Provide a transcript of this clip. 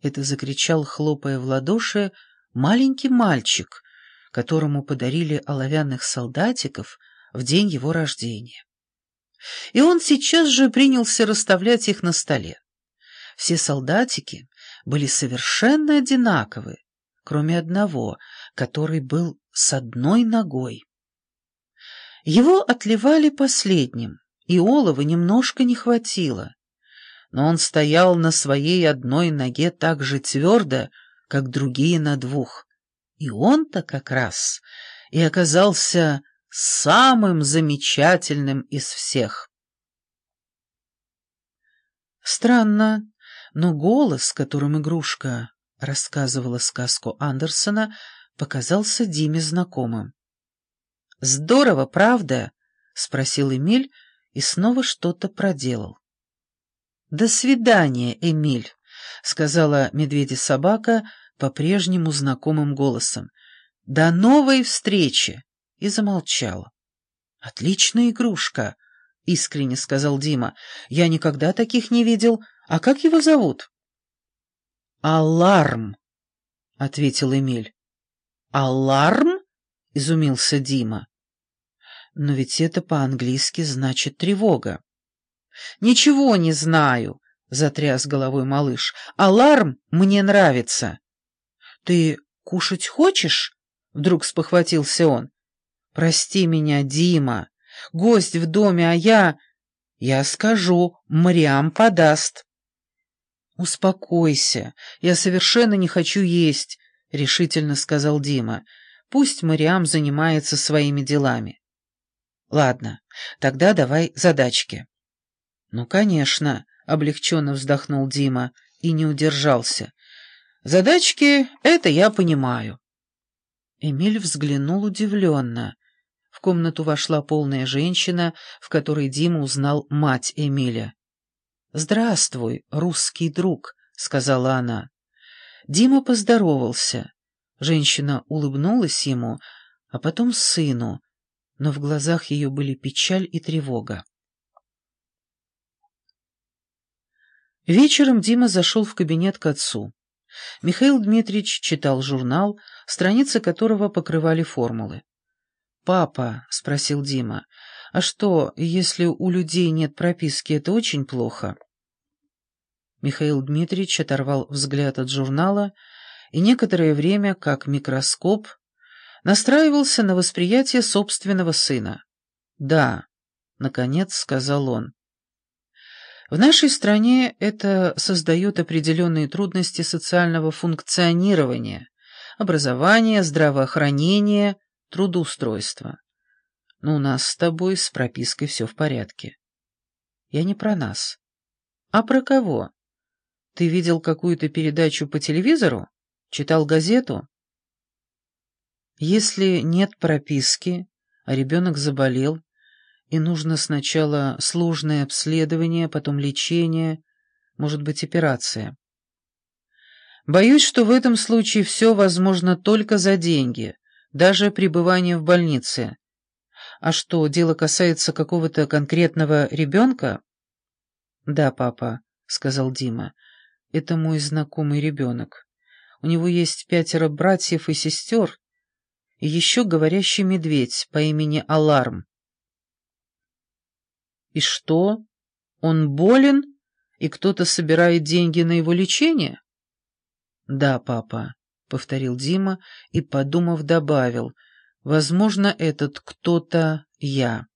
— это закричал, хлопая в ладоши, маленький мальчик, которому подарили оловянных солдатиков в день его рождения. И он сейчас же принялся расставлять их на столе. Все солдатики были совершенно одинаковы, кроме одного, который был с одной ногой. Его отливали последним, и олова немножко не хватило, но он стоял на своей одной ноге так же твердо, как другие на двух. И он-то как раз и оказался самым замечательным из всех. Странно, но голос, которым игрушка рассказывала сказку Андерсона, показался Диме знакомым. «Здорово, правда?» — спросил Эмиль и снова что-то проделал. «До свидания, Эмиль», — сказала медведя-собака по-прежнему знакомым голосом. «До новой встречи!» и замолчала. «Отличная игрушка!» — искренне сказал Дима. «Я никогда таких не видел. А как его зовут?» «Аларм», — ответил Эмиль. «Аларм?» — изумился Дима. «Но ведь это по-английски значит тревога». «Ничего не знаю», — затряс головой малыш. «Аларм мне нравится». «Ты кушать хочешь?» — вдруг спохватился он. «Прости меня, Дима. Гость в доме, а я...» «Я скажу, Мариам подаст». «Успокойся, я совершенно не хочу есть», — решительно сказал Дима. «Пусть Мариам занимается своими делами». «Ладно, тогда давай задачки». «Ну, конечно», — облегченно вздохнул Дима и не удержался. «Задачки — это я понимаю». Эмиль взглянул удивленно. В комнату вошла полная женщина, в которой Дима узнал мать Эмиля. «Здравствуй, русский друг», — сказала она. Дима поздоровался. Женщина улыбнулась ему, а потом сыну, но в глазах ее были печаль и тревога. Вечером Дима зашел в кабинет к отцу. Михаил Дмитриевич читал журнал, страницы которого покрывали формулы. «Папа», — спросил Дима, а что, если у людей нет прописки, это очень плохо? Михаил Дмитриевич оторвал взгляд от журнала и некоторое время, как микроскоп, настраивался на восприятие собственного сына. «Да», — наконец сказал он. В нашей стране это создает определенные трудности социального функционирования, образования, здравоохранения, трудоустройства. Но у нас с тобой с пропиской все в порядке. Я не про нас. А про кого? Ты видел какую-то передачу по телевизору? Читал газету? Если нет прописки, а ребенок заболел, и нужно сначала сложное обследование, потом лечение, может быть, операция. Боюсь, что в этом случае все возможно только за деньги, даже пребывание в больнице. А что, дело касается какого-то конкретного ребенка? Да, папа, сказал Дима. Это мой знакомый ребенок. У него есть пятеро братьев и сестер, и еще говорящий медведь по имени Аларм. И что? Он болен, и кто-то собирает деньги на его лечение? Да, папа, повторил Дима и, подумав, добавил — Возможно, этот кто-то я.